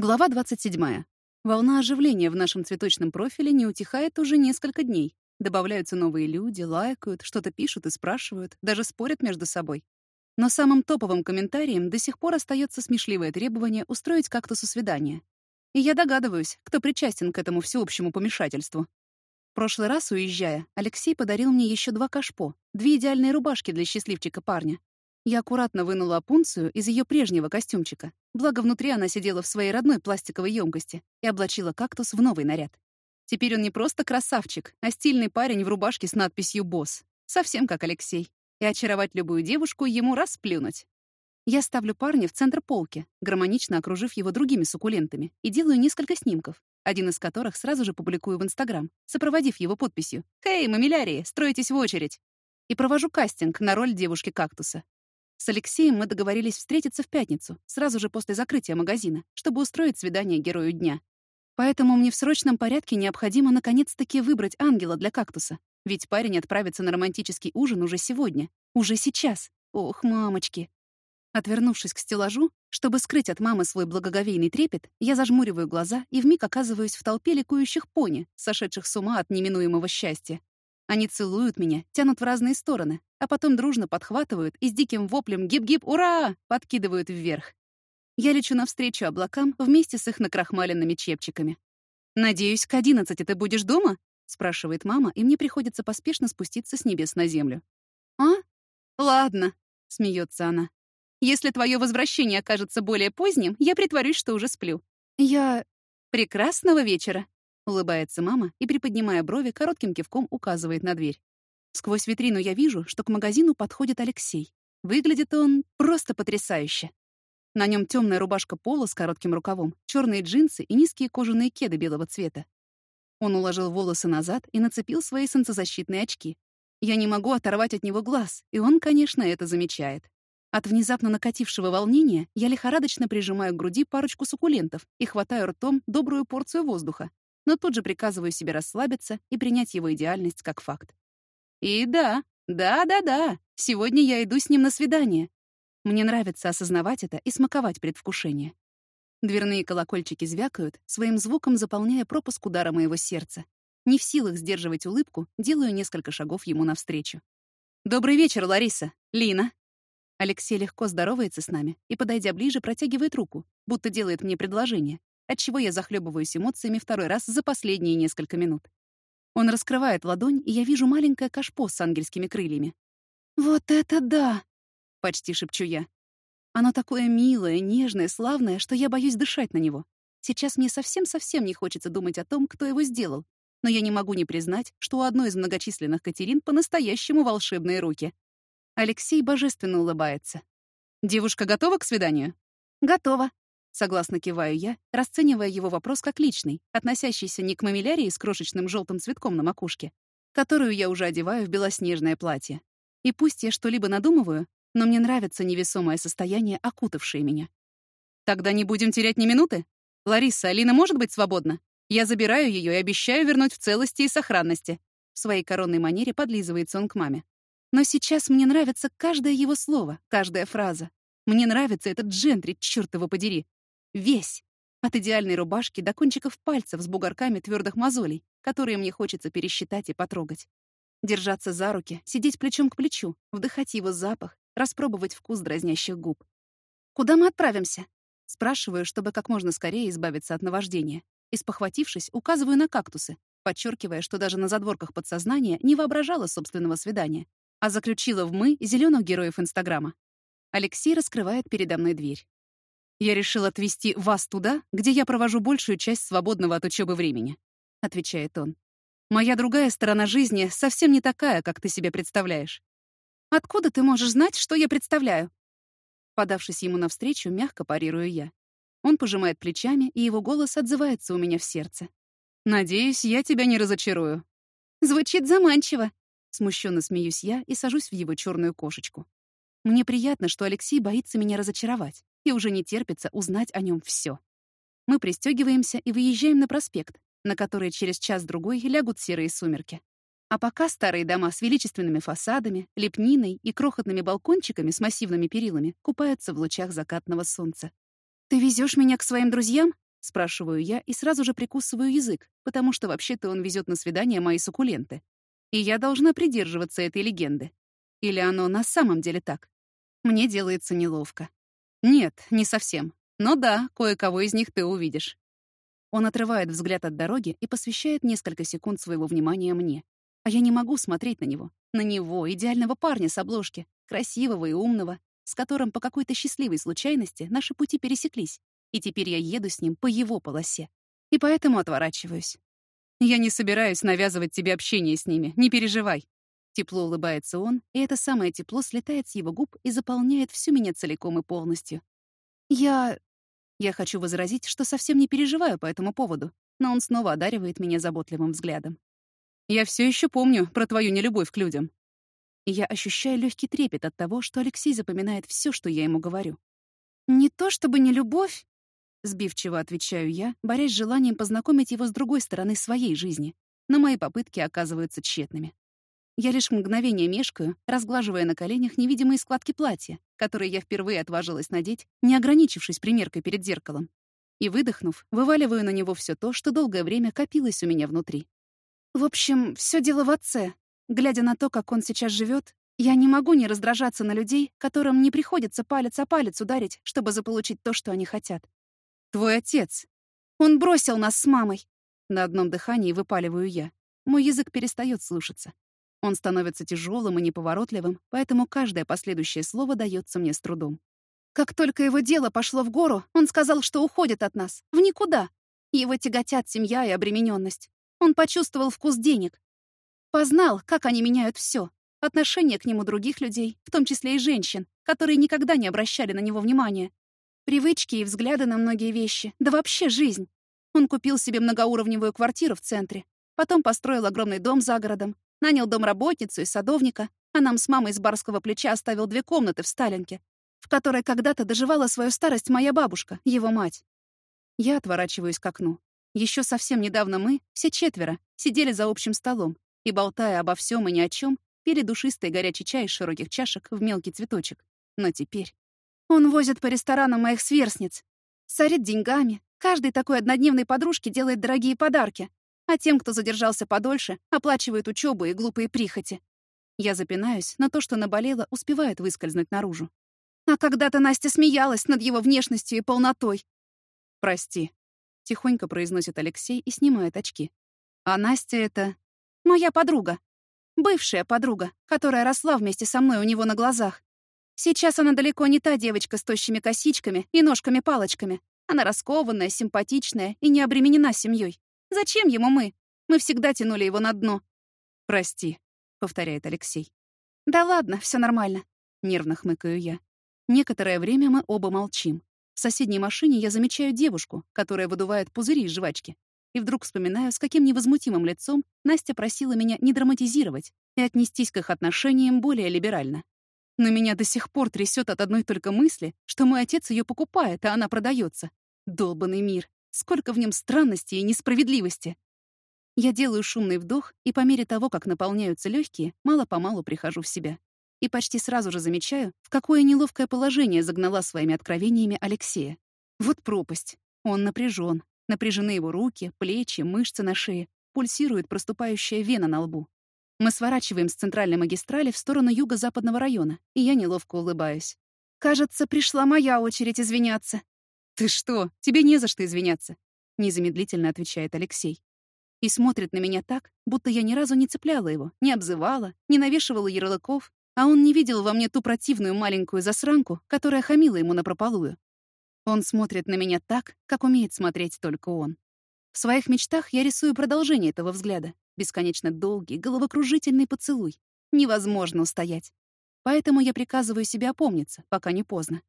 Глава 27. Волна оживления в нашем цветочном профиле не утихает уже несколько дней. Добавляются новые люди, лайкают, что-то пишут и спрашивают, даже спорят между собой. Но самым топовым комментарием до сих пор остается смешливое требование устроить кактусу свидание. И я догадываюсь, кто причастен к этому всеобщему помешательству. Прошлый раз, уезжая, Алексей подарил мне еще два кашпо, две идеальные рубашки для счастливчика парня. Я аккуратно вынула опунцию из ее прежнего костюмчика, благо внутри она сидела в своей родной пластиковой емкости и облачила кактус в новый наряд. Теперь он не просто красавчик, а стильный парень в рубашке с надписью «Босс». Совсем как Алексей. И очаровать любую девушку ему расплюнуть. Я ставлю парня в центр полки, гармонично окружив его другими суккулентами, и делаю несколько снимков, один из которых сразу же публикую в Инстаграм, сопроводив его подписью «Хей, мамилярии, строитесь в очередь!» и провожу кастинг на роль девушки-кактуса, с Алексеем мы договорились встретиться в пятницу, сразу же после закрытия магазина, чтобы устроить свидание герою дня. Поэтому мне в срочном порядке необходимо наконец-таки выбрать ангела для кактуса. Ведь парень отправится на романтический ужин уже сегодня. Уже сейчас. Ох, мамочки. Отвернувшись к стеллажу, чтобы скрыть от мамы свой благоговейный трепет, я зажмуриваю глаза и вмиг оказываюсь в толпе ликующих пони, сошедших с ума от неминуемого счастья. Они целуют меня, тянут в разные стороны, а потом дружно подхватывают и с диким воплем «Гип-гип, ура!» подкидывают вверх. Я лечу навстречу облакам вместе с их накрахмаленными чепчиками. «Надеюсь, к одиннадцати ты будешь дома?» — спрашивает мама, и мне приходится поспешно спуститься с небес на землю. «А? Ладно», — смеется она. «Если твое возвращение окажется более поздним, я притворюсь, что уже сплю. Я... Прекрасного вечера!» Улыбается мама и, приподнимая брови, коротким кивком указывает на дверь. Сквозь витрину я вижу, что к магазину подходит Алексей. Выглядит он просто потрясающе. На нем темная рубашка пола с коротким рукавом, черные джинсы и низкие кожаные кеды белого цвета. Он уложил волосы назад и нацепил свои солнцезащитные очки. Я не могу оторвать от него глаз, и он, конечно, это замечает. От внезапно накатившего волнения я лихорадочно прижимаю к груди парочку суккулентов и хватаю ртом добрую порцию воздуха, но тут же приказываю себе расслабиться и принять его идеальность как факт. И да, да-да-да, сегодня я иду с ним на свидание. Мне нравится осознавать это и смаковать предвкушение. Дверные колокольчики звякают, своим звуком заполняя пропуск удара моего сердца. Не в силах сдерживать улыбку, делаю несколько шагов ему навстречу. «Добрый вечер, Лариса. Лина». Алексей легко здоровается с нами и, подойдя ближе, протягивает руку, будто делает мне предложение, отчего я захлебываюсь эмоциями второй раз за последние несколько минут. Он раскрывает ладонь, и я вижу маленькое кашпо с ангельскими крыльями. «Вот это да!» — почти шепчу я. Оно такое милое, нежное, славное, что я боюсь дышать на него. Сейчас мне совсем-совсем не хочется думать о том, кто его сделал. Но я не могу не признать, что у одной из многочисленных Катерин по-настоящему волшебные руки. Алексей божественно улыбается. «Девушка готова к свиданию?» «Готова», Согласно киваю я, расценивая его вопрос как личный, относящийся не к мамилярии с крошечным желтым цветком на макушке, которую я уже одеваю в белоснежное платье. И пусть я что-либо надумываю, но мне нравится невесомое состояние, окутавшее меня. Тогда не будем терять ни минуты. Лариса, Алина может быть свободна? Я забираю ее и обещаю вернуть в целости и сохранности. В своей коронной манере подлизывается он к маме. Но сейчас мне нравится каждое его слово, каждая фраза. Мне нравится этот джентри, чёрт его подери. Весь. От идеальной рубашки до кончиков пальцев с бугорками твердых мозолей, которые мне хочется пересчитать и потрогать. Держаться за руки, сидеть плечом к плечу, вдыхать его запах, распробовать вкус дразнящих губ. «Куда мы отправимся?» Спрашиваю, чтобы как можно скорее избавиться от наваждения. И, спохватившись, указываю на кактусы, подчеркивая, что даже на задворках подсознания не воображала собственного свидания, а заключила в «мы» зеленых героев Инстаграма. Алексей раскрывает передо мной дверь. Я решил отвезти вас туда, где я провожу большую часть свободного от учебы времени», — отвечает он. «Моя другая сторона жизни совсем не такая, как ты себе представляешь». «Откуда ты можешь знать, что я представляю?» Подавшись ему навстречу, мягко парирую я. Он пожимает плечами, и его голос отзывается у меня в сердце. «Надеюсь, я тебя не разочарую». «Звучит заманчиво», — смущенно смеюсь я и сажусь в его черную кошечку. Мне приятно, что Алексей боится меня разочаровать и уже не терпится узнать о нем все. Мы пристегиваемся и выезжаем на проспект, на который через час-другой лягут серые сумерки. А пока старые дома с величественными фасадами, лепниной и крохотными балкончиками с массивными перилами купаются в лучах закатного солнца. «Ты везешь меня к своим друзьям?» — спрашиваю я и сразу же прикусываю язык, потому что вообще-то он везет на свидание мои суккуленты. И я должна придерживаться этой легенды. Или оно на самом деле так? Мне делается неловко. Нет, не совсем. Но да, кое-кого из них ты увидишь. Он отрывает взгляд от дороги и посвящает несколько секунд своего внимания мне. А я не могу смотреть на него. На него, идеального парня с обложки, красивого и умного, с которым по какой-то счастливой случайности наши пути пересеклись, и теперь я еду с ним по его полосе. И поэтому отворачиваюсь. Я не собираюсь навязывать тебе общение с ними, не переживай. Тепло улыбается он, и это самое тепло слетает с его губ и заполняет всю меня целиком и полностью. Я... Я хочу возразить, что совсем не переживаю по этому поводу, но он снова одаривает меня заботливым взглядом. Я все еще помню про твою нелюбовь к людям. Я ощущаю легкий трепет от того, что Алексей запоминает все, что я ему говорю. Не то чтобы не любовь, сбивчиво отвечаю я, борясь с желанием познакомить его с другой стороны своей жизни, но мои попытки оказываются тщетными. Я лишь мгновение мешкаю, разглаживая на коленях невидимые складки платья, которые я впервые отважилась надеть, не ограничившись примеркой перед зеркалом. И, выдохнув, вываливаю на него все то, что долгое время копилось у меня внутри. В общем, все дело в отце. Глядя на то, как он сейчас живет, я не могу не раздражаться на людей, которым не приходится палец о палец ударить, чтобы заполучить то, что они хотят. Твой отец. Он бросил нас с мамой. На одном дыхании выпаливаю я. Мой язык перестает слушаться. Он становится тяжелым и неповоротливым, поэтому каждое последующее слово дается мне с трудом. Как только его дело пошло в гору, он сказал, что уходит от нас. В никуда. Его тяготят семья и обремененность. Он почувствовал вкус денег. Познал, как они меняют все. Отношение к нему других людей, в том числе и женщин, которые никогда не обращали на него внимания. Привычки и взгляды на многие вещи, да вообще жизнь. Он купил себе многоуровневую квартиру в центре, потом построил огромный дом за городом, Нанял домработницу и садовника, а нам с мамой с барского плеча оставил две комнаты в Сталинке, в которой когда-то доживала свою старость моя бабушка, его мать. Я отворачиваюсь к окну. Еще совсем недавно мы, все четверо, сидели за общим столом и, болтая обо всем и ни о чем, пили душистый горячий чай из широких чашек в мелкий цветочек. Но теперь... Он возит по ресторанам моих сверстниц, сорит деньгами, каждой такой однодневной подружке делает дорогие подарки, а тем, кто задержался подольше, оплачивает учебу и глупые прихоти. Я запинаюсь, но то, что наболело, успевает выскользнуть наружу. А когда-то Настя смеялась над его внешностью и полнотой. «Прости», — тихонько произносит Алексей и снимает очки. «А Настя — это...» «Моя подруга. Бывшая подруга, которая росла вместе со мной у него на глазах. Сейчас она далеко не та девочка с тощими косичками и ножками-палочками. Она раскованная, симпатичная и не обременена семьей. Зачем ему мы? Мы всегда тянули его на дно. «Прости», — повторяет Алексей. «Да ладно, все нормально», — нервно хмыкаю я. Некоторое время мы оба молчим. В соседней машине я замечаю девушку, которая выдувает пузыри из жвачки. И вдруг вспоминаю, с каким невозмутимым лицом Настя просила меня не драматизировать и отнестись к их отношениям более либерально. Но меня до сих пор трясет от одной только мысли, что мой отец ее покупает, а она продается. Долбанный мир. Сколько в нем странности и несправедливости. Я делаю шумный вдох, и по мере того, как наполняются легкие, мало-помалу прихожу в себя. И почти сразу же замечаю, в какое неловкое положение загнала своими откровениями Алексея. Вот пропасть. Он напряжен. Напряжены его руки, плечи, мышцы на шее. Пульсирует проступающая вена на лбу. Мы сворачиваем с центральной магистрали в сторону юго-западного района, и я неловко улыбаюсь. «Кажется, пришла моя очередь извиняться», «Ты что? Тебе не за что извиняться», — незамедлительно отвечает Алексей. И смотрит на меня так, будто я ни разу не цепляла его, не обзывала, не навешивала ярлыков, а он не видел во мне ту противную маленькую засранку, которая хамила ему напропалую. Он смотрит на меня так, как умеет смотреть только он. В своих мечтах я рисую продолжение этого взгляда. Бесконечно долгий, головокружительный поцелуй. Невозможно устоять. Поэтому я приказываю себе опомниться, пока не поздно.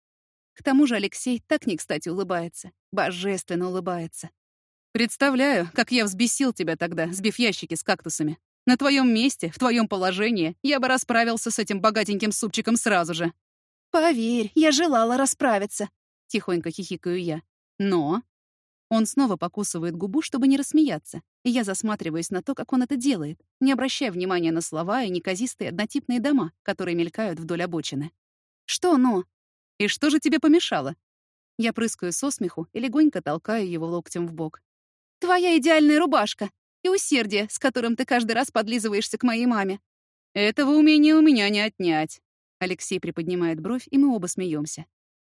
К тому же Алексей так не кстати улыбается. Божественно улыбается. Представляю, как я взбесил тебя тогда, сбив ящики с кактусами. На твоем месте, в твоем положении, я бы расправился с этим богатеньким супчиком сразу же. Поверь, я желала расправиться, тихонько хихикаю я. Но он снова покусывает губу, чтобы не рассмеяться, и я засматриваюсь на то, как он это делает, не обращая внимания на слова и неказистые однотипные дома, которые мелькают вдоль обочины. «Что «но»?» И что же тебе помешало? Я прыскаю со смеху и легонько толкаю его локтем в бок. «Твоя идеальная рубашка и усердие, с которым ты каждый раз подлизываешься к моей маме». «Этого умения у меня не отнять». Алексей приподнимает бровь, и мы оба смеемся.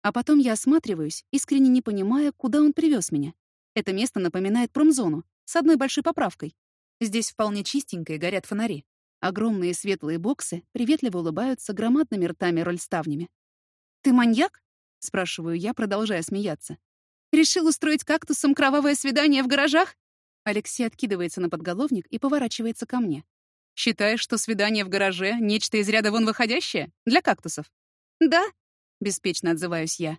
А потом я осматриваюсь, искренне не понимая, куда он привез меня. Это место напоминает промзону, с одной большой поправкой. Здесь вполне чистенько и горят фонари. Огромные светлые боксы приветливо улыбаются громадными ртами рольставнями. «Ты маньяк?» — спрашиваю я, продолжая смеяться. «Решил устроить кактусом кровавое свидание в гаражах?» Алексей откидывается на подголовник и поворачивается ко мне. «Считаешь, что свидание в гараже — нечто из ряда вон выходящее? Для кактусов?» «Да», — беспечно отзываюсь я.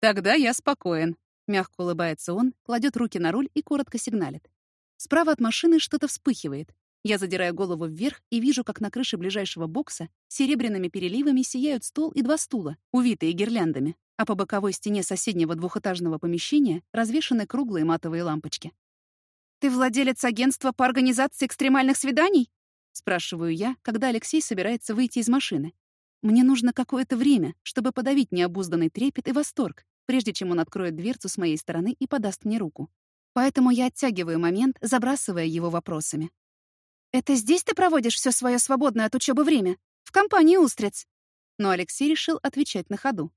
«Тогда я спокоен», — мягко улыбается он, кладет руки на руль и коротко сигналит. Справа от машины что-то вспыхивает. Я задираю голову вверх и вижу, как на крыше ближайшего бокса серебряными переливами сияют стол и два стула, увитые гирляндами, а по боковой стене соседнего двухэтажного помещения развешаны круглые матовые лампочки. «Ты владелец агентства по организации экстремальных свиданий?» — спрашиваю я, когда Алексей собирается выйти из машины. Мне нужно какое-то время, чтобы подавить необузданный трепет и восторг, прежде чем он откроет дверцу с моей стороны и подаст мне руку. Поэтому я оттягиваю момент, забрасывая его вопросами. «Это здесь ты проводишь все свое свободное от учебы время? В компании устриц?» Но Алексей решил отвечать на ходу.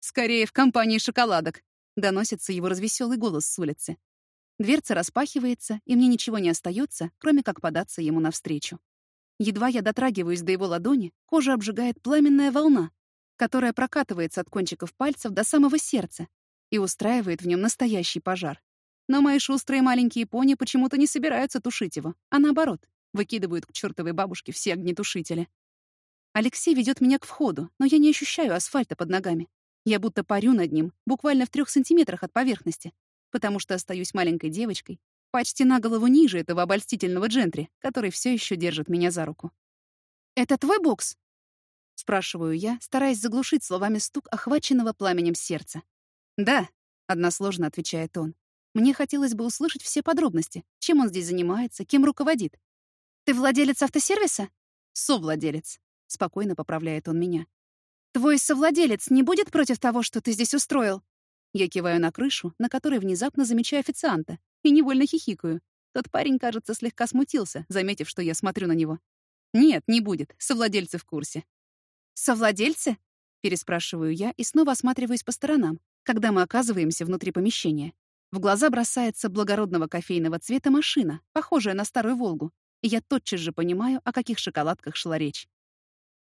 «Скорее, в компании шоколадок», — доносится его развеселый голос с улицы. Дверца распахивается, и мне ничего не остается, кроме как податься ему навстречу. Едва я дотрагиваюсь до его ладони, кожа обжигает пламенная волна, которая прокатывается от кончиков пальцев до самого сердца и устраивает в нем настоящий пожар. Но мои шустрые маленькие пони почему-то не собираются тушить его, а наоборот, выкидывают к чертовой бабушке все огнетушители. Алексей ведет меня к входу, но я не ощущаю асфальта под ногами. Я будто парю над ним, буквально в трех сантиметрах от поверхности, потому что остаюсь маленькой девочкой, почти на голову ниже этого обольстительного джентри, который все еще держит меня за руку. «Это твой бокс?» — спрашиваю я, стараясь заглушить словами стук охваченного пламенем сердца. «Да», — односложно отвечает он. Мне хотелось бы услышать все подробности, чем он здесь занимается, кем руководит. «Ты владелец автосервиса?» «Совладелец», — спокойно поправляет он меня. «Твой совладелец не будет против того, что ты здесь устроил?» Я киваю на крышу, на которой внезапно замечаю официанта, и невольно хихикаю. Тот парень, кажется, слегка смутился, заметив, что я смотрю на него. «Нет, не будет. Совладельцы в курсе». «Совладельцы?» — переспрашиваю я и снова осматриваюсь по сторонам, когда мы оказываемся внутри помещения. В глаза бросается благородного кофейного цвета машина, похожая на старую «Волгу», я тотчас же понимаю, о каких шоколадках шла речь.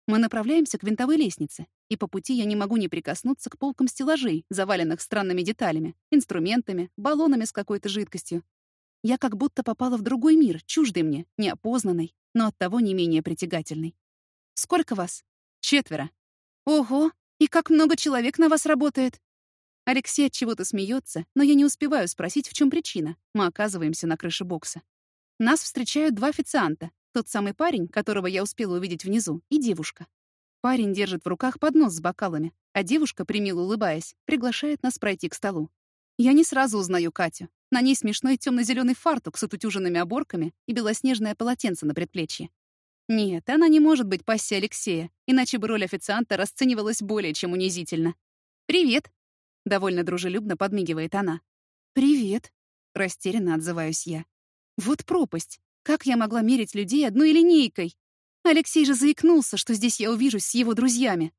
Мы направляемся к винтовой лестнице, и по пути я не могу не прикоснуться к полкам стеллажей, заваленных странными деталями, инструментами, баллонами с какой-то жидкостью. Я как будто попала в другой мир, чуждый мне, неопознанный, но оттого не менее притягательный. «Сколько вас?» «Четверо». «Ого! И как много человек на вас работает?» Алексей от чего-то смеется, но я не успеваю спросить, в чем причина. Мы оказываемся на крыше бокса. Нас встречают два официанта, тот самый парень, которого я успела увидеть внизу, и девушка. Парень держит в руках поднос с бокалами, а девушка, примило улыбаясь, приглашает нас пройти к столу. Я не сразу узнаю Катю. На ней смешной темно-зеленый фартук с отутюженными оборками и белоснежное полотенце на предплечье. Нет, она не может быть пассией Алексея, иначе бы роль официанта расценивалась более чем унизительно. «Привет!» — довольно дружелюбно подмигивает она. «Привет!» — растерянно отзываюсь я. «Вот пропасть! Как я могла мерить людей одной линейкой? Алексей же заикнулся, что здесь я увижусь с его друзьями.